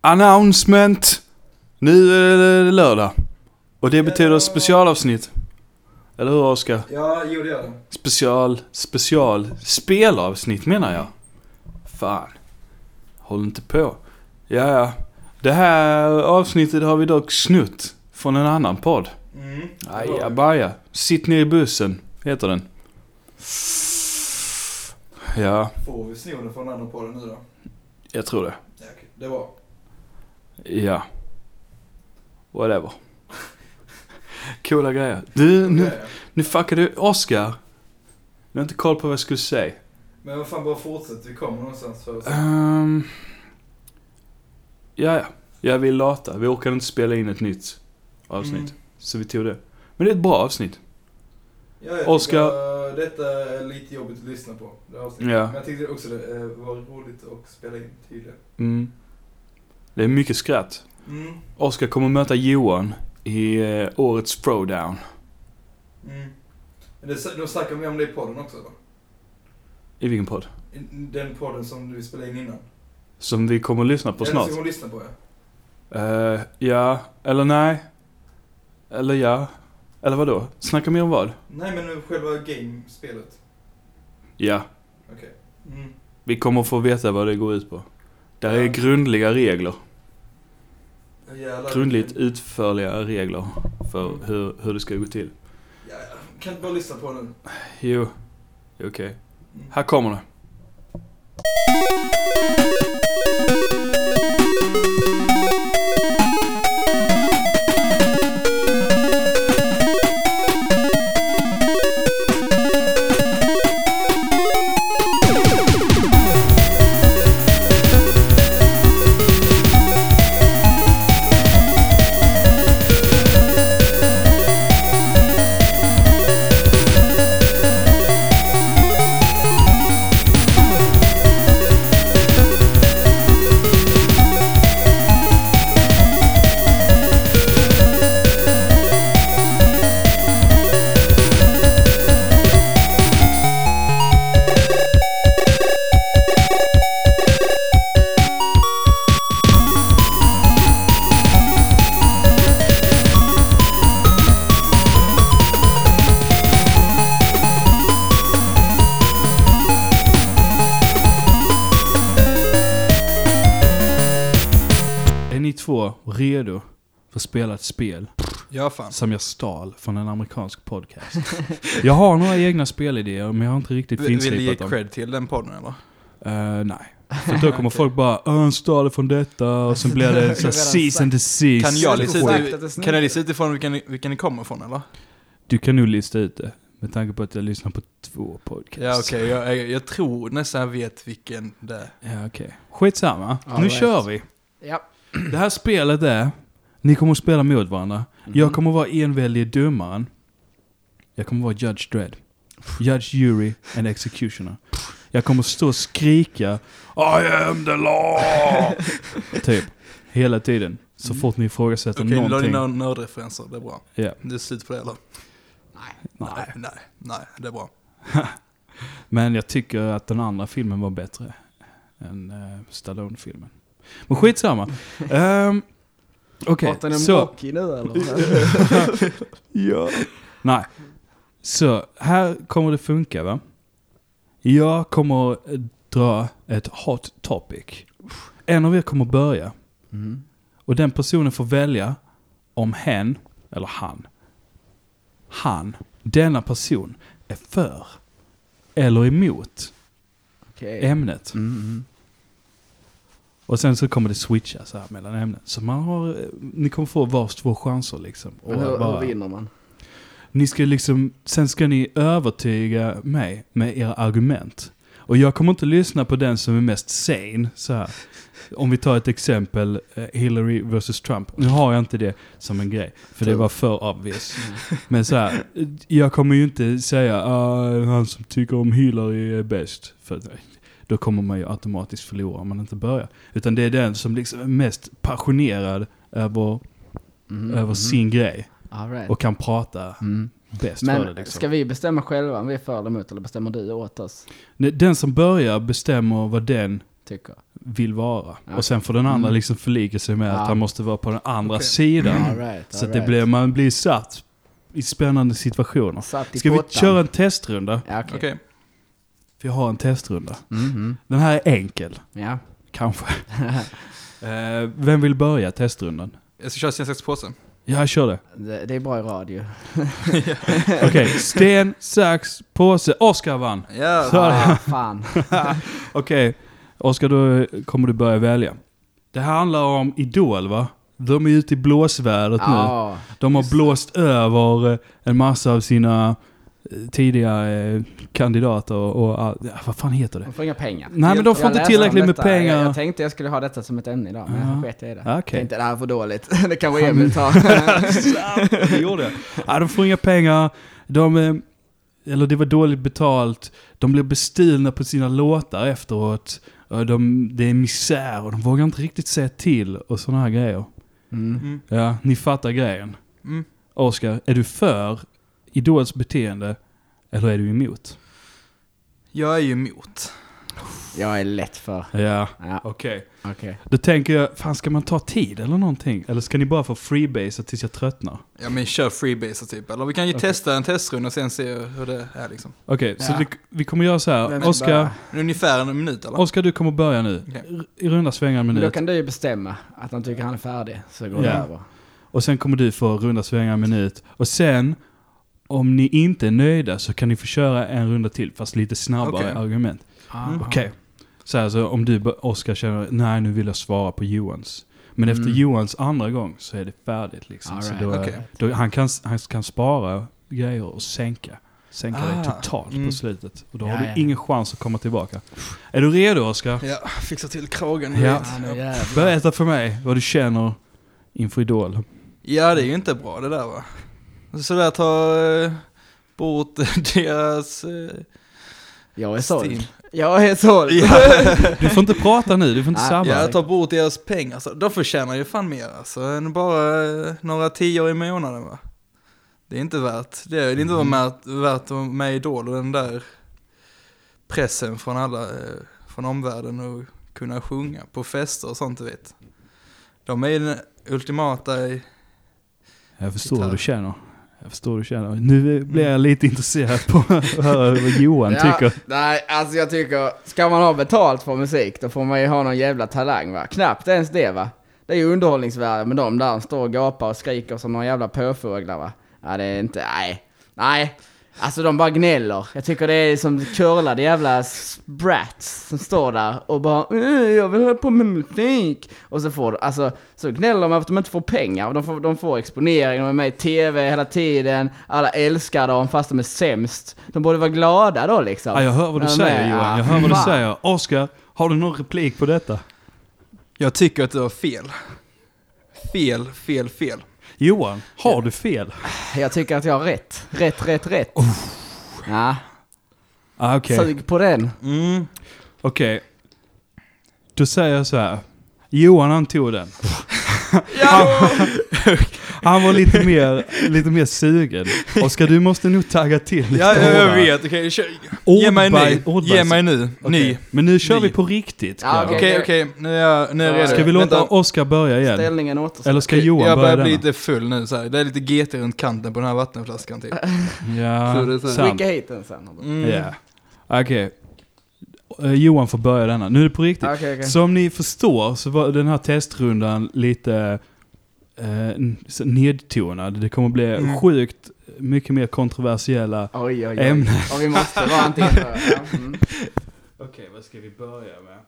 Announcement! Nu är det lördag. Och det betyder specialavsnitt. Eller hur Oskar? Ja, jo det gör det. Special, special, spelavsnitt menar jag. Fan. Håll inte på. Ja, ja. Det här avsnittet har vi dock snutt från en annan podd. Mm. Ajabaja. Sitt ner i bussen, heter den. Ja, Får vi sno det från andra podden nu då? jag tror det. Ja, okej. Det var. Ja. Whatever. Coola grejer. Du, nu, Ja, ja. nu fuckade du Oscar. Jag har inte koll på vad jag skulle säga. Men vad fan, bara fortsätt. Vi kommer någonstans för oss. Um, ja, ja. Jag vill lata. Vi orkade inte spela in ett nytt avsnitt. Mm. Så vi tog det. Men det är ett bra avsnitt. Ja, jag Oscar- tycker, uh, detta är lite jobbigt att lyssna på. Det här avsnittet. Ja. Men jag tyckte också det eh, var roligt att spela in tydligen. Mm. Det är mycket skratt. Mm. Oscar kommer möta Johan i eh, årets throwdown. Mm. Det, de snackar mer om det i podden också då? I vilken podd? I Den podden som vi spelade in innan. Som vi kommer att lyssna på Ja, snart. Ska hon lyssna på ja. Eh, ja, eller nej. Eller ja. Eller vad då? Snacka mer om vad? Nej men själva game-spelet. Ja. Okej. Mm. Vi kommer få veta vad det går ut på. Där är Ja. grundliga regler. Grundligt utförliga regler för Mm. hur, hur det ska gå till. Ja. Kan inte bara lyssna på den. Jo, okej. Mm. Här kommer det. Spela ett spel Ja fan. som jag stal från en amerikansk podcast? jag har några egna spelidéer men jag har inte riktigt Vill du ge finslipat dem. cred till den podden eller? Eh, nej. För då kommer folk bara "Åh, han stal det från detta och sen blir det så cease and desist. Kan jag lista ut, det kan jag lista utifrån vilken, vilken ni kommer ifrån eller? Du kan nog lista ut det. Med tanke på att jag lyssnar på två podcasts. Ja okej, jag, jag, jag tror nästan jag vet vilken det är. Ja, okej. Skitsamma. All nu right. kör vi. Ja. Det här spelet är, ni kommer att spela mot varandra. Mhm. Jag kommer att vara enväldige domaren. Jag kommer att vara Judge Dredd. Judge, Jury and Executioner. Jag kommer att stå och skrika I am the law! typ. Hela tiden. Så fort ni ifrågasätter Okej, nu la ni någonting. några nördreferenser, det är bra. Ja. Det är slut på det eller? Nej. Nej, nej, nej, det är bra. Men jag tycker att den andra filmen var bättre än uh, Stallone-filmen. Men skitsamma. um, Okej, Pratar ni om så... Rocky nu eller? ja. Nej. Så, här kommer det funka va? Jag kommer att dra ett hot topic. En av er kommer att börja. Mm. Och den personen får välja om hen, eller han, han, denna person är för eller emot Okej. ämnet. Mm, mm. Och sen så kommer det switcha så här mellan ämnen. Så man har, eh, ni kommer få vars två chanser liksom. Och Men hur, bara- hur vinner man? Ni ska liksom, sen ska ni övertyga mig med era argument. Och jag kommer inte lyssna på den som är mest sane, så här. Om vi tar ett exempel, eh, Hillary versus Trump. Nu har jag inte det som en grej, för det var för obvious. Men så här, jag kommer ju inte säga ah, han som tycker om Hillary är bäst. För då kommer man ju automatiskt förlora om man inte börjar. Utan det är den som liksom är mest passionerad över, Mm, över mm. sin grej. Right. Och kan prata Mm. bäst för det Men liksom. ska vi bestämma själva om vi är för eller emot eller bestämmer du åt oss? Den som börjar bestämmer vad den tycker. vill vara. Ja. Och sen får den andra Mm. liksom förlika sig med Ja. att han måste vara på den andra Okej. sidan. All right, Så all att det right. blir, man blir satt i spännande situationer. Satt i Ska vi köra en testrunda? Ja, okej. Vi har en testrunda. Mhm. Den här är enkel, Ja. kanske. Eh, vem vill börja testrundan? Jag ska köra sten, sax, påse. Ja, jag kör det. det, det är bra i radio. Okej, sten, sax, påse. Oskar vann. Ja. Ah, fan. Okej, Oskar då kommer du börja välja. Det här handlar om Idol va? De är ute i blåsvädret nu. Ja. De har blåst över eh, en massa av sina tidiga eh, kandidater och, och ja, vad fan heter det? De får inga pengar. Nej men de får Jag inte tillräckligt med detta. Jag, pengar. jag tänkte jag skulle ha detta som ett ämne idag, men Ja. jag sket i det. Ja, Okej. Tänkte det här är för dåligt. det kanske Emil tar. det gjorde jag. Ja, de får inga pengar. De, eh, eller det var dåligt betalt. De blev bestulna på sina låtar efteråt. De, det är misär och de vågar inte riktigt säga till och sådana här grejer. Mm. Mm. Ja, ni fattar grejen. Mm. Oskar, är du för Idols beteende eller är du emot? Jag är ju emot. Jag är lätt för. Ja, Ja, okej. okej. Då tänker jag, fan ska man ta tid eller någonting? Eller ska ni bara få freebase tills jag tröttnar? Ja men kör freebase typ. Eller vi kan ju Okej. testa en testrunda och sen se hur det är liksom. Okej, så Ja. det, vi kommer göra så här. Oskar? Ungefär en minut eller? Oskar du kommer börja nu. R- I runda svängar en Men då minut. kan du ju bestämma att han tycker han är färdig, så går det Ja. över. Och sen kommer du få runda svängar en minut. Och sen, om ni inte är nöjda så kan ni få köra en runda till, fast lite snabbare Okej. argument. Mm. Okej. Så här, så om du, Oskar, känner nej nu vill jag svara på Johans. Men efter Mm. Johans andra gång så är det färdigt liksom. All så right. då, är- Okej. då, han, kan, han kan spara grejer och sänka. Sänka Ah, det totalt mm. på slutet. Och då Ja, har du ja. ingen chans att komma tillbaka. Är du redo Oskar? Ja, fixa till kragen. Ja. Ja, nu jävlar. Berätta för mig vad du känner inför Idol. Ja, det är ju inte bra det där va. Så där tar eh, bort deras eh, Jag är såld. Jag är såld. Ja, Du får inte prata nu, du får inte sabba. jag tar bort deras pengar. Så de förtjänar ju fan mer alltså, än bara eh, några tior i månaden va. Det är inte värt, det är, det är inte Mm. värt, värt att vara med i Idol och den där pressen från alla, eh, från omvärlden och kunna sjunga på fester och sånt du vet. De är ju den ultimata i, Jag förstår Gitarr. hur du känner. Jag förstår du känner. Nu blir jag lite intresserad på att höra vad Johan tycker. Nej, alltså jag tycker, ska man ha betalt för musik, då får man ju ha någon jävla talang va? Knappt ens det va? Det är ju underhållningsvärde med de där står och gapar och skriker som några jävla påfåglar va? Ja, det är inte, nej. Nej. Alltså de bara gnäller. Jag tycker det är som curlade jävla brats som står där och bara "Eh, jag vill ha på med musik. Och så får alltså, så gnäller de över att de inte får pengar. De får, de får exponering, de är med i TV hela tiden. Alla älskar dem fast de är sämst. De borde vara glada då liksom. Ja, jag hör vad du säger Johan. ja, Jag hör vad du säger. Oskar, har du någon replik på detta? jag tycker att det var fel. Fel, fel, fel. Johan, har du fel? Jag tycker att jag har rätt. Rätt, rätt, rätt. Ja, Ah, Okej, sug på den. Mm. okej. Då säger jag så här. Johan han tog den. Han var lite mer, lite mer sugen. Oskar du måste nog tagga till lite Ja, jag, jag hårdare. vet. Okej, kör. Ge mig ordbaj- Ge mig nu. Okej, Ny. Men nu kör Ny. vi på riktigt. Ja. Okej, okej. Nu är jag, nu är jag Ja, redo. Ska vi låta. Oskar börja igen? Ställningen återstår. Eller ska Johan Jag börja börjar bli lite full nu så här. Det är lite GT runt kanten på den här vattenflaskan typ. Ja, Så det är så- sant. Skicka hit den sen. Mm. Ja. Okej. Eh, Johan får börja denna. Nu är det på riktigt. Okej, okej. Som ni förstår så var den här testrundan lite eh, nedtonad. Det kommer bli Mm. sjukt mycket mer kontroversiella Oj, oj, oj. ämnen. Och vi måste vara antingen. Ja. Mm. Okej, vad ska vi börja med?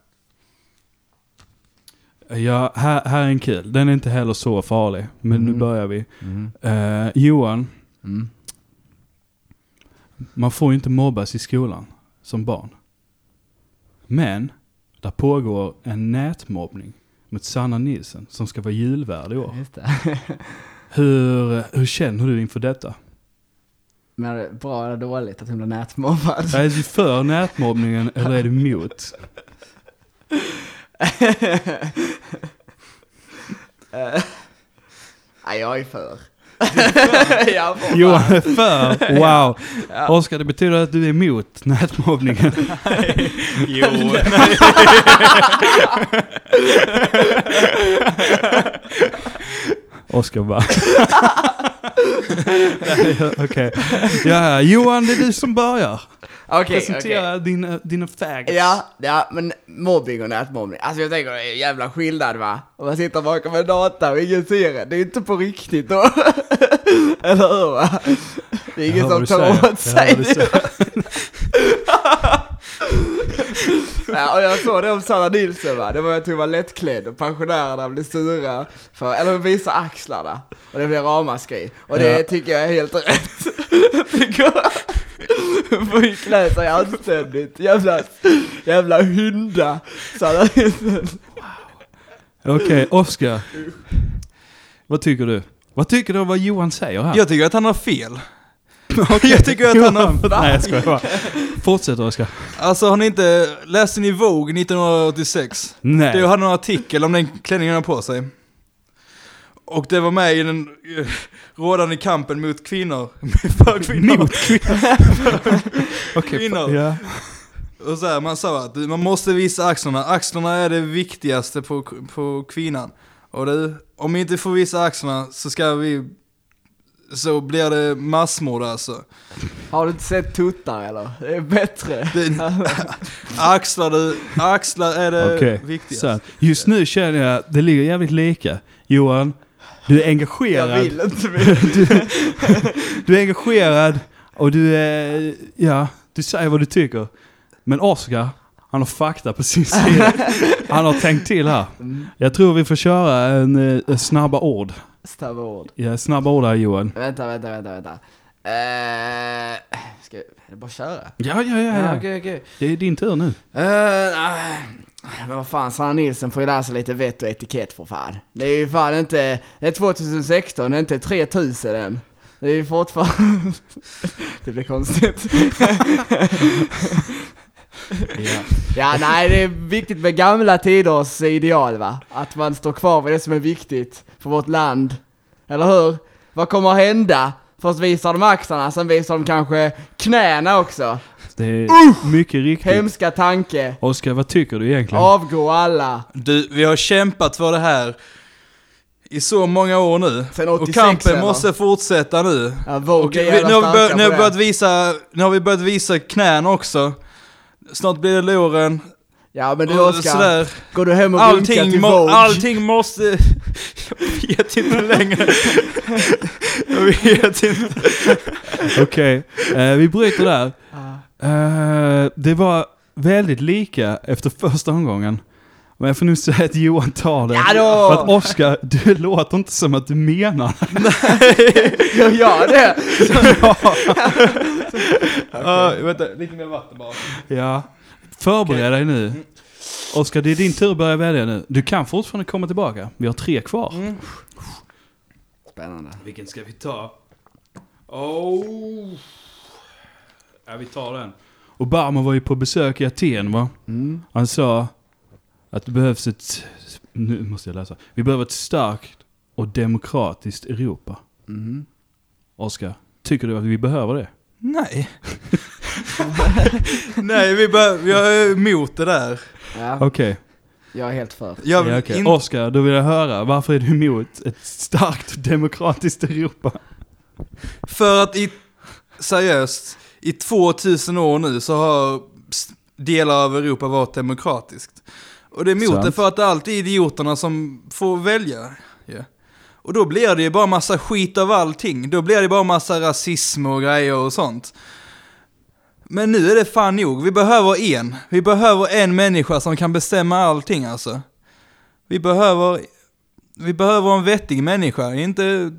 Ja, här, här är en kul. Den är inte heller så farlig. Men nu Mm. börjar vi. Mm. Eh, Johan, Mm. man får ju inte mobbas i skolan som barn. Men, där pågår en nätmobbning mot Sanna Nilsson som ska vara julvärd i år. Hur, hur känner du inför detta? Men är det bra eller dåligt att hon blir nätmobbad? Är du för nätmobbningen eller är du emot? Eh, Nej, jag är för. ja, Johan är för. Wow. Ja. Oskar, det betyder att du är emot nätmobbningen. Jo. Oskar bara... Okej. Ja, Johan, det är du som börjar. Okej. Presentera dina, dina fags. Ja, ja, men mobbing och nätmobbning. Alltså jag tänker det är en jävla skillnad va? Om man sitter bakom en data och ingen ser det. Det är inte på riktigt då. Eller hur va? Det är ingen som tar åt sig. Ja, och jag såg det om Sanna Nilsson va, det var jag tror var lättklädd och pensionärerna blev sura för, eller visa axlarna. Och det blev ramaskri. Och det Ja. tycker jag är helt rätt. Får ju klä sig anständigt. Jävla, jävla hynda. Sanna Nilsson. Okej, Oskar. Vad tycker du? Vad tycker du om vad Johan säger här? Jag tycker att han har fel. Okej, jag tycker att han har- Nej, jag skojar bara. Fortsätt Oskar. Alltså har ni inte, läste ni Vogue 1986? Nej. Det hade en artikel om den klänningen han på sig. Och det var med i den eh, rådande kampen mot kvinnor. För kvinnor. Mot kvinnor. Okej, Kvinnor. ja. Och så här, man sa att man måste visa axlarna. Axlarna är det viktigaste på, på kvinnan. Och du, om vi inte får visa axlarna så ska vi, så blir det massmord alltså. Har du inte sett tuttar eller? Det är bättre. Det, axlar du, axlar är det Okej, viktigaste. så just nu känner jag att det ligger jävligt lika. Johan, du är jag engagerad. vill inte mer. Du är engagerad och du är, ja, du säger vad du tycker. Men Oskar, han har fakta på sin sida. Han har tänkt till här. Mm. Jag tror vi får köra en, eh, snabba ord. Snabba ord. Ja, snabba ord här Johan. Vänta, vänta, vänta, vänta. Eh, ska det bara köra? Ja, ja, ja. Ja, ja. okej, okej. Det är din tur nu. Eh, nej. men vad fan, Sanna Nilsson får ju lära sig lite vett och etikett för fan. Det är ju fan inte, det är 2016, det är inte 3000 än. Det är ju fortfarande... det blir konstigt. Ja. Ja, nej, det är viktigt med gamla tiders ideal va? Att man står kvar vid det som är viktigt för vårt land. Eller hur? Vad kommer att hända? Först visar de axlarna, sen visar de kanske knäna också. Det är mycket riktigt. Hemska tanke. Oskar, vad tycker du egentligen? Avgå alla. Du, vi har kämpat för det här i så många år nu. Sen Och 86 kampen eller? måste fortsätta nu. Ja, Och vi, nu, har vi börjat, nu, har vi börjat visa, nu har vi börjat visa knän också. Snart blir det låren. Ja men du Oskar, går du hem och runkar Allting, till må, Vogue? allting måste... Jag vet inte längre. Jag vet inte. Okej, eh, vi bryter där. Eh, det var väldigt lika efter första omgången. Men jag får nu säga att Johan tar det. Ja För att! Oskar, du låter inte som att du menar Jag gör det! Ja, vänta, lite mer vatten bara. Ja. Förbered dig nu. Oskar, det är din tur att börja välja nu. Du kan fortfarande komma tillbaka. Vi har tre kvar. Mm. Spännande. Vilken ska vi ta? Oh. Ja, vi tar den. Obama var ju på besök i Aten va? Mm. Han sa att det behövs ett... Nu måste jag läsa. Vi behöver ett starkt och demokratiskt Europa. Mm. Oskar, tycker du att vi behöver det? Nej. Nej, vi, bör, vi är emot det där. Ja, Okej. jag är helt för. Jag vill Ja, inte- Oskar, då vill jag höra. Varför är du emot ett starkt demokratiskt Europa? För att i, seriöst, i 2000 år nu så har delar av Europa varit demokratiskt. Och det är emot Sant. det för att det är alltid idioterna som får välja. Ja. Och då blir det ju bara massa skit av allting. Då blir det bara massa rasism och grejer och sånt. Men nu är det fan nog. Vi behöver en. Vi behöver en människa som kan bestämma allting alltså. Vi behöver, vi behöver en vettig människa, inte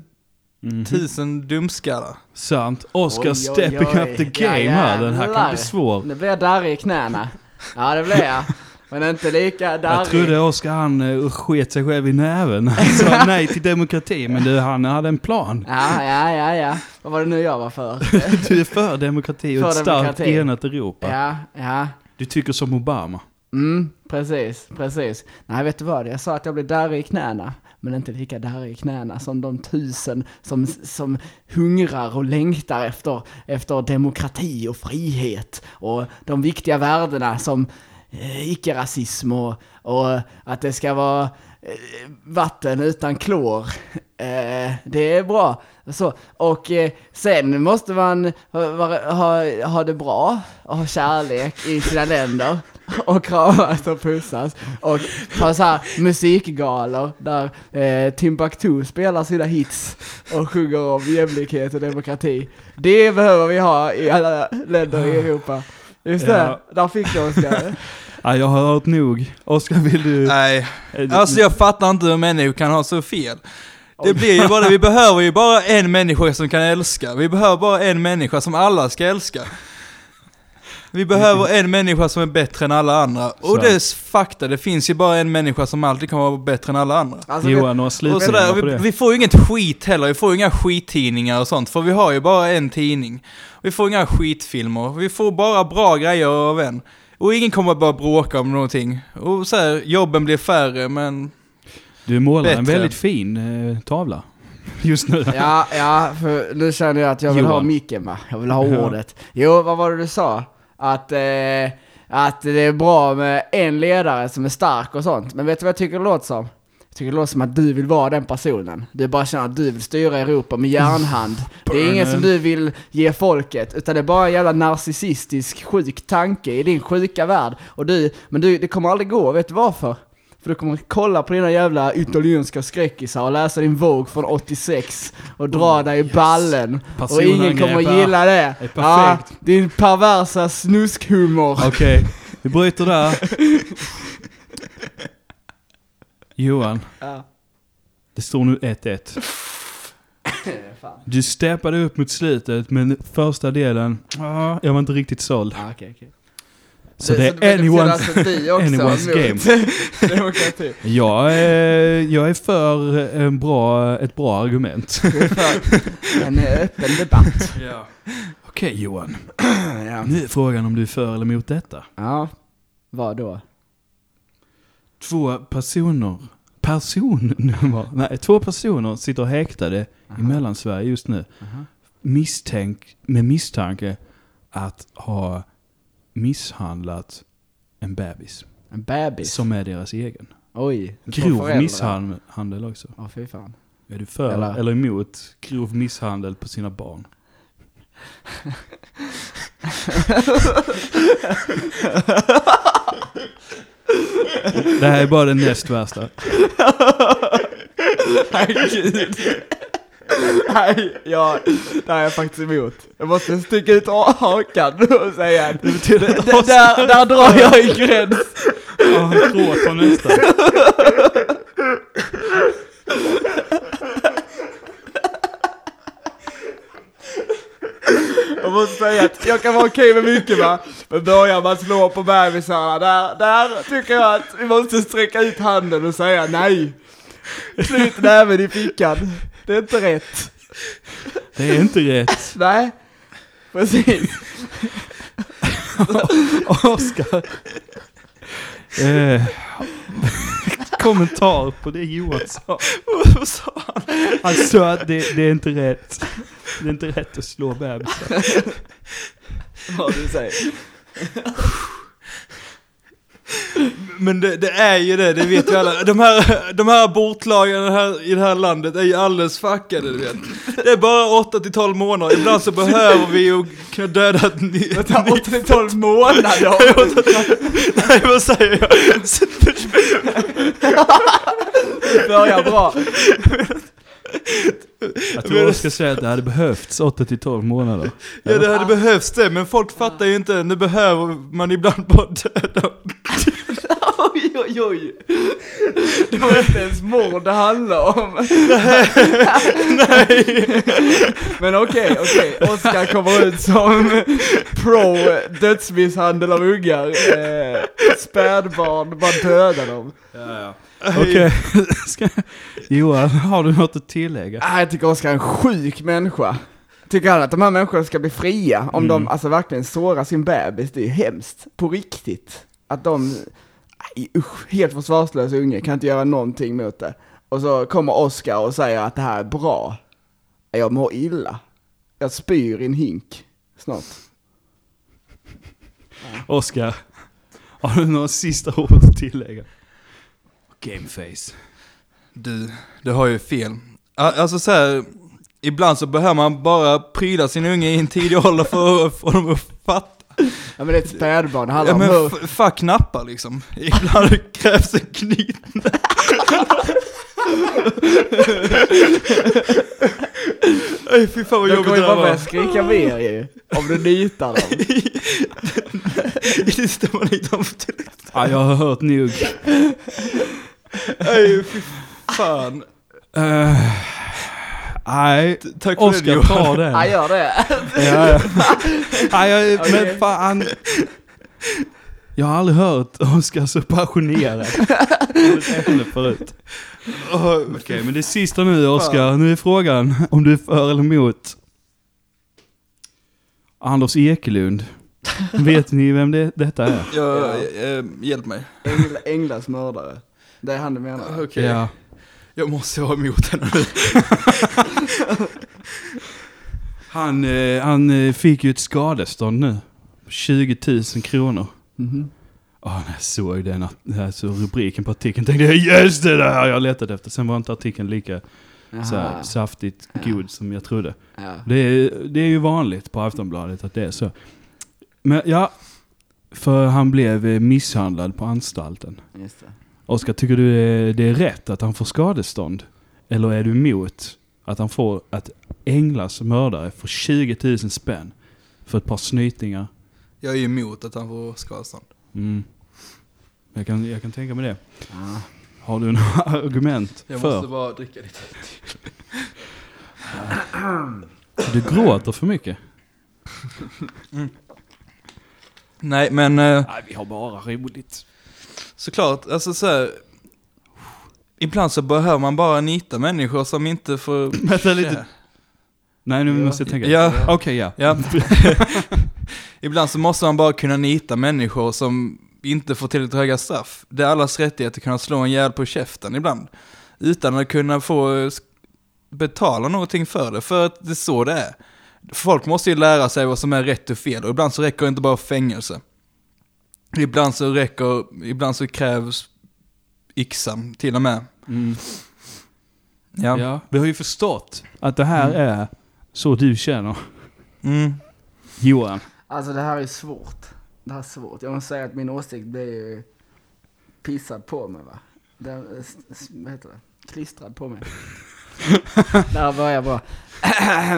Mhm. tusen dumskallar. Sant. Oskar Oj, oj, stepping oj. up the Ja, game här. Den här kan bli svår. Nu blir jag darrig i knäna. Ja det blir jag. Men inte lika darrig. Jag trodde Oskar han uh, sket sig själv i näven. Han sa nej till demokrati, men du, han hade en plan. Ja, ja, ja, ja. Vad var det nu jag var för? Du är för demokrati och ett starkt enat Europa. Ja, ja. Du tycker som Obama. Mm, precis, precis. Nej, vet du vad? Jag sa att jag blir darrig i knäna. men inte lika darrig i knäna som de tusen som, som hungrar och längtar efter, efter demokrati och frihet och de viktiga värdena som icke-rasism och, och att det ska vara eh, vatten utan klor. Eh, det är bra. Så, och eh, sen måste man ha, ha, ha det bra och ha kärlek i sina länder och kramas och pussas och ha så här musikgalor där eh, Timbuktu spelar sina hits och sjunger om jämlikhet och demokrati. Det behöver vi ha i alla länder i Europa. Just det, Ja. där fick du Oskar. Ja, jag har hört nog. Oskar, vill du... Nej, alltså jag fattar inte hur människor kan ha så fel. Det blir ju bara, vi behöver ju bara en människa som kan älska. Vi behöver bara en människa som alla ska älska. Vi behöver en människa som är bättre än alla andra. Och det är fakta, det finns ju bara en människa som alltid kan vara bättre än alla andra. Alltså, Johan, Och sådär, vi, vi får ju inget skit heller, vi får ju inga skittidningar och sånt, för vi har ju bara en tidning. Vi får inga skitfilmer, vi får bara bra grejer av en. Och ingen kommer bara bråka om någonting. Och så här, jobben blir färre, men Du målar en Bättre. väldigt fin eh, tavla. Just nu. Ja, ja, för nu känner jag att jag vill ha Johan. micken va? Jag vill ha Ja. ordet. Jo, vad var det du sa? Att, eh, att det är bra med en ledare som är stark och sånt. Men vet du vad jag tycker det låter som? Jag tycker det låter som att du vill vara den personen. Du bara känner att du vill styra Europa med järnhand. Det är ingen som du vill ge folket, utan det är bara en jävla narcissistisk sjuk tanke i din sjuka värld. Och du, men du, det kommer aldrig gå, vet du varför? För du kommer kolla på dina jävla italienska skräckisar och läsa din Vogue från 86 och dra dig i ballen. Och ingen kommer gilla det. är Ja, din perversa snuskhumor. Okej, vi bryter där. Johan, Ja. det står nu 1-1. Fan. Du steppade upp mot slutet, men första delen, ah, jag var inte riktigt såld. Ja, okej, okej. Så det betyder är anyone's, anyone's game. Jag är, jag är för en bra, ett bra argument. En öppen debatt. Ja. Okej Johan, Ja. nu är frågan om du är för eller emot detta. ja. Vad då? Två personer, personnummer, nej två personer sitter häktade i Mellansverige just nu. Aha. Misstänk, med misstanke att ha misshandlat en bebis. En bebis? Som är deras egen. Oj. Grov misshandel också. Åh fy fan. Är du för Eller- eller, emot grov misshandel på sina barn? Det här är bara det näst värsta. Nej gud. Nej, ja, det här är jag faktiskt emot. Jag måste sticka ut hakan och säga att där, där drar jag en gräns. Ja, han gråter nästan. måste säga att jag kan vara okej med mycket va, men börjar man slå på bebisarna, där, där tycker jag att vi måste sträcka ut handen och säga nej. Slut näven i fickan. Det är inte rätt. Det är inte rätt. Nej, precis. Oskar. Eh, kommentar på det Johan sa. Vad sa han? Han sa att det, det är inte rätt. Det är inte rätt att slå bebisar. Vad du säger. Men det, det är ju det, det vet vi alla. De här, de här abortlagarna här, i det här landet är ju alldeles fuckade, du vet. Det är bara 8 till 12 månader. Ibland så behöver vi ju kunna döda ett ny... Det tar 8 till 12 månader. Nej, vad säger jag? Det börjar bra. Jag tror Oskar säger att det hade behövts 8-12 månader. Ja, det hade behövts det, men folk fattar ju inte. Nu behöver man ibland bara döda. Oj, oj, oj. Det var inte ens mord det handlar om. Nej! Men okej, okej. Oskar kommer ut som pro dödsmisshandel av ungar. Eh, spädbarn, bara döda dem. Okej, Ska- Johan, har du något att tillägga? Ah, jag tycker Oskar är en sjuk människa. Tycker han att de här människorna ska bli fria om de alltså verkligen sårar sin bebis? Det är ju hemskt. På riktigt. Att de, usch, helt försvarslösa unge kan inte göra någonting mot det. Och så kommer Oscar och säger att det här är bra. Jag mår illa. Jag spyr i en hink snart. Oskar, har du några sista ord att tillägga? Gameface. Du, du har ju fel. Alltså så här, ibland så behöver man bara pryda sin unge i en tidig ålder för att få dem att fatta. Ja men det är ett spädbarn, det handlar Ja om men hur... fuck knappar liksom. Ibland krävs en knytning. Nej fy fan vad jobbigt det här bara börja var. skrika mer ju. Om du nitar dem. Det stämmer inte om. Ja, jag har hört nog. Nej fy fan. Eh, Nej, Tack för det Oskar Johan. tar Ja, den. gör det. Ja, ja. Nej, jag, Okej. men fan. Jag har aldrig hört Oskar så passionerad. Förut. Okej, men det sista nu Oskar. Nu är frågan om du är för eller emot Anders Ekelund. Vet ni vem det, detta är? Ja, hjälp mig. Ängla, Änglas mördare. Det är han du menar. Okej. Ja. Jag måste vara emot henne nu. Han, eh, han eh, fick ju ett skadestånd nu. 20 000 kronor. Åh, när jag såg den, att- den här, så rubriken på artikeln tänkte jag yes det där jag letat efter. Sen var inte artikeln lika här, saftigt god som jag trodde. Ja. Det är, det är ju vanligt på Aftonbladet att det är så. Men ja, för han blev eh, misshandlad på anstalten. Just det. Oskar, tycker du det är, det är rätt att han får skadestånd? Eller är du emot att han får, att Änglas mördare får 20 000 spänn för ett par snytingar? Jag är emot att han får skadestånd. Mm. Jag, kan, jag kan tänka mig det. Ja. Har du några argument Jag för? måste bara dricka lite. Du gråter för mycket. Nej men eh, Nej, vi har bara roligt. Såklart, alltså så här, Ibland så behöver man bara nita människor som inte får... Vänta lite. Nej, nu måste jag tänka. Ja. Okej, ja. Ja. Ibland så måste man bara kunna nita människor som inte får tillräckligt höga straff. Det är allas rättighet att kunna slå en jävel på käften ibland. Utan att kunna få betala någonting för det. För att det är så det är. Folk måste ju lära sig vad som är rätt och fel. Och ibland så räcker det inte bara fängelse. Ibland så räcker, ibland så krävs yxan till och med. Mm. Ja. ja. Vi har ju förstått att det här är så du känner. Mm. Johan. Alltså det här är svårt. Det här är svårt. Jag måste säga att min åsikt blir ju pissad på mig va. Den, s- vad heter det? Klistrad på mig. Där börjar bra.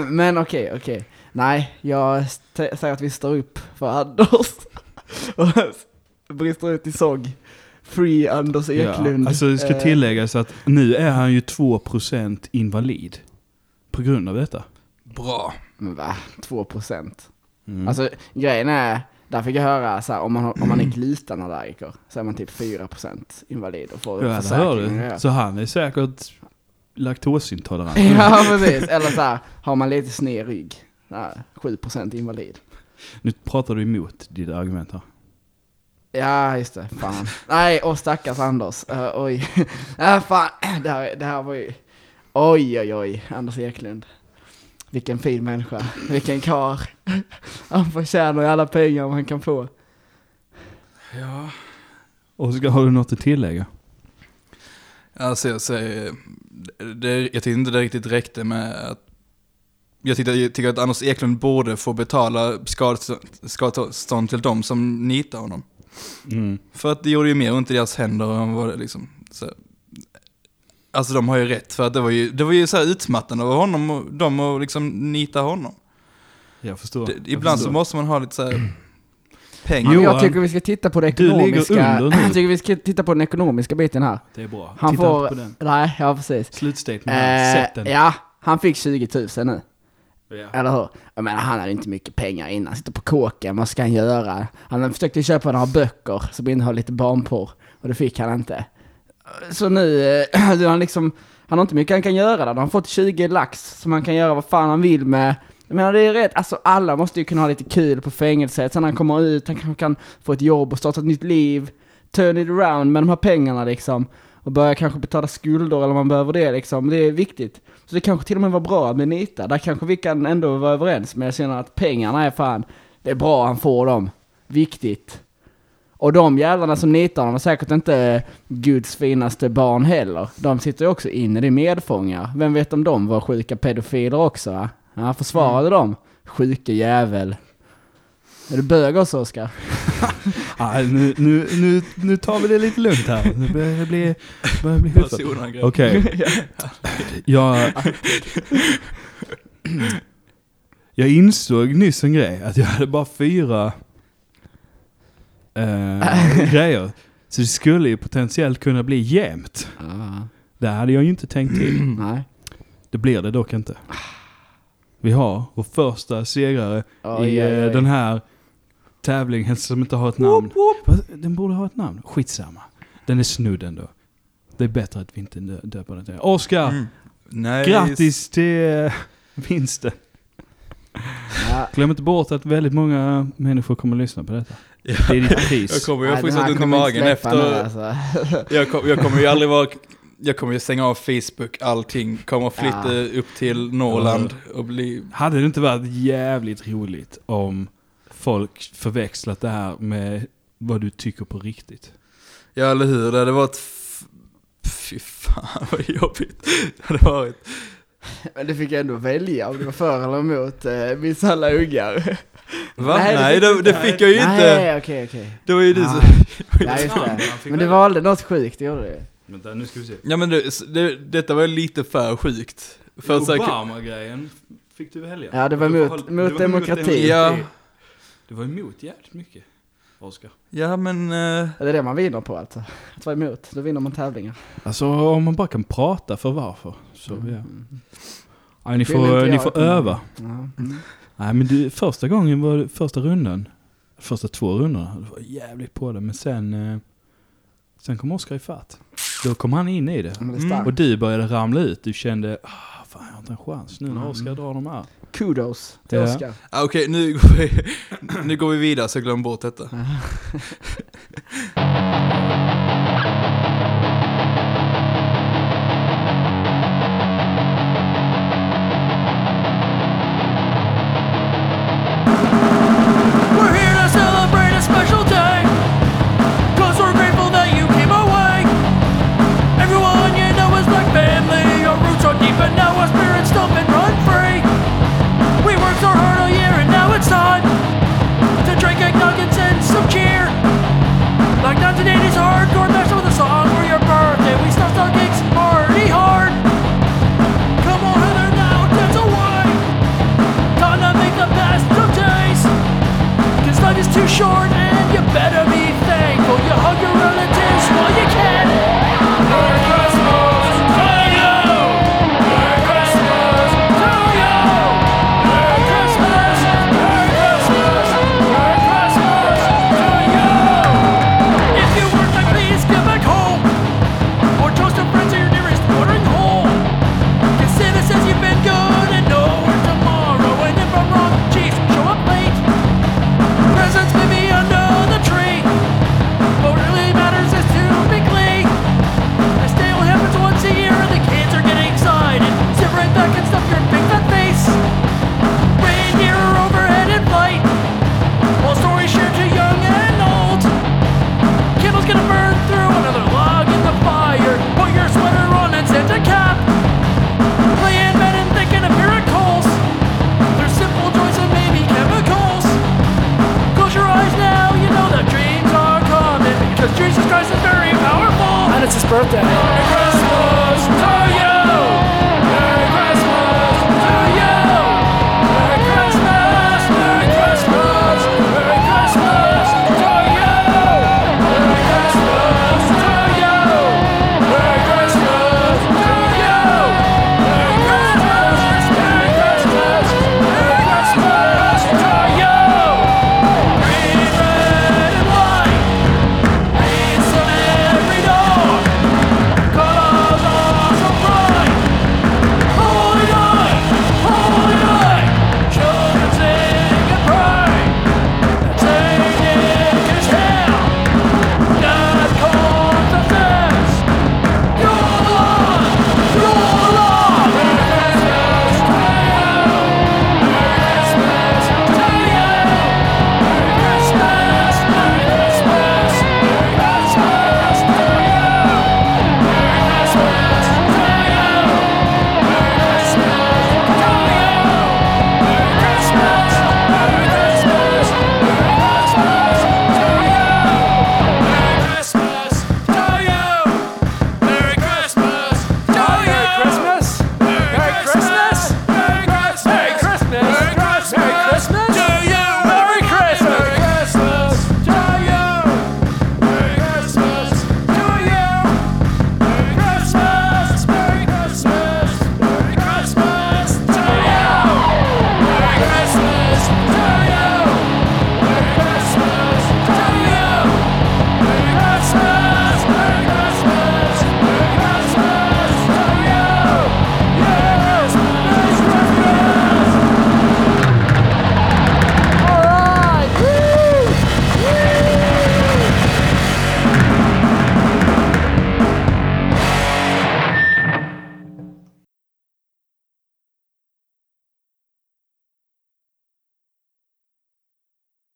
Men okej, okej. Nej, jag säger att vi står upp för Anders. Och brister ut i sång. Free Anders Eklund. Ja, alltså det ska Eh, tilläggas att nu är han ju 2% invalid. På grund av detta. Bra. Men va? 2 procent? Mm. Alltså grejen är, där fick jag höra så här, om man, om man är glutenallergiker så är man typ 4% invalid och får ja, det hör försäkring. du. Så han är säkert laktosintolerant. ja precis, eller så här, har man lite sned rygg, ja, 7% invalid. Nu pratar du emot ditt argument här. Ja just det, fan. Nej, åh stackars Anders. Uh, oj. Ja fan, det här, det här var ju, oj oj oj, Anders Eklund. Vilken fin människa, vilken kar. Han förtjänar ju alla pengar man kan få. Ja. Oskar, har du något att tillägga? Alltså jag säger, det, jag tyckte inte det riktigt räckte med att jag tycker, jag tycker att Anders Eklund borde få betala skadestånd, till dem som nitar honom. Mm. För att det gjorde ju mer ont i deras händer än vad det liksom... Så, alltså de har ju rätt, för att det var ju, det var ju så här utmattande av honom och dem och liksom nita honom. Jag förstår. Det, Jag ibland så förstår. måste man ha lite så här pengar. Jo. jag tycker vi ska titta på det ekonomiska, jag tycker vi ska titta på den ekonomiska biten här. Det är bra. Han Titta får, inte på den. nej, ja precis. Slutstatement. Eh, Sätt den. ja, han fick 20 000 nu. Yeah. Eller hur? Jag menar, han hade inte mycket pengar innan. Han sitter på kåken, vad ska han göra? Han försökte köpa några böcker som innehöll lite barnporr. Och det fick han inte. Så nu, eh, nu han liksom, han har inte mycket han kan göra där. Han har fått 20 lax som han kan göra vad fan han vill med. Jag menar det är rätt, alltså alla måste ju kunna ha lite kul på fängelset. Sen när han kommer ut, han kanske kan få ett jobb och starta ett nytt liv. Turn it around med de här pengarna liksom och börja kanske betala skulder eller man behöver det liksom. Det är viktigt. Så det kanske till och med var bra bli nitad. Där kanske vi kan ändå vara överens. Jag känner att pengarna är fan, det är bra han får dem. Viktigt. Och de jävlarna som nitar honom var säkert inte Guds finaste barn heller. De sitter ju också inne, det är medfångar. Vem vet om de var sjuka pedofiler också? Ja, försvarade dem. Sjuke jävel. Är du bög också Oskar? Ah, nu, nu, nu, nu tar vi det lite lugnt här. Nu börjar det bli, börjar bli hyfsat. Personangrepp. Okej. Jag... jag insåg nyss en grej, att jag hade bara fyra eh, grejer. Så det skulle ju potentiellt kunna bli jämnt. Ja. Det hade jag ju inte tänkt till. Nej. Det blir det dock inte. Vi har vår första segrare Oj, i oj, eh, oj. den här tävlingen som inte har ett namn. Vad? Den borde ha ett namn. Skitsamma. Den är snudd ändå. Det är bättre att vi inte dö- döper den till Oskar, Mm. Nice. grattis till eh, vinsten. Ja. Glöm inte bort att väldigt många människor kommer att lyssna på detta. Det är ditt Jag pris. kommer ju i kommer inte magen efter... alltså. Jag, kom, jag kommer ju aldrig vara... Jag kommer ju stänga av Facebook, allting. Kommer flytta Ja. upp till Norrland och bli... Hade det inte varit jävligt roligt om folk förväxlat det här med vad du tycker på riktigt? Ja, eller hur? Det hade varit... Fy fan vad jobbigt det hade varit. Men du fick ändå välja om du var för eller emot eh, Miss alla ungar. Va? Nej, Nej, det det, fick det, fick jag ju inte. Nej, okej, okej. Det var ju du Ja. som... Ja, just det. Men du valde något sjukt, gjorde du? Vänta, nu ska vi se. Ja men det, det, detta var lite för sjukt. För att säkert... Obama-grejen fick du välja. Ja, det var mot du var demokrati. Ja. Du var emot jävligt mycket, Oskar. Ja men... eh, Det är det man vinner på alltså. Att vara emot, då vinner man tävlingar. Alltså om man bara kan prata för varför. Så ja. Mm. ja ni Vill får, inte ni får att man- öva. Ja. Mm. Nej men du, första gången var det första rundan. Första två rundorna. Du var jävligt på det. Men sen, eh, sen kom Oskar i fatt. Då kom han in i det. Men det är Mm. starkt. Och du började ramla ut. Du kände, ah, fan jag har inte en chans nu när Mm. Oskar drar de här. Kudos till Ja. Oskar. ah, Okej, nu, går vi- nu går vi vidare så jag glömmer bort detta.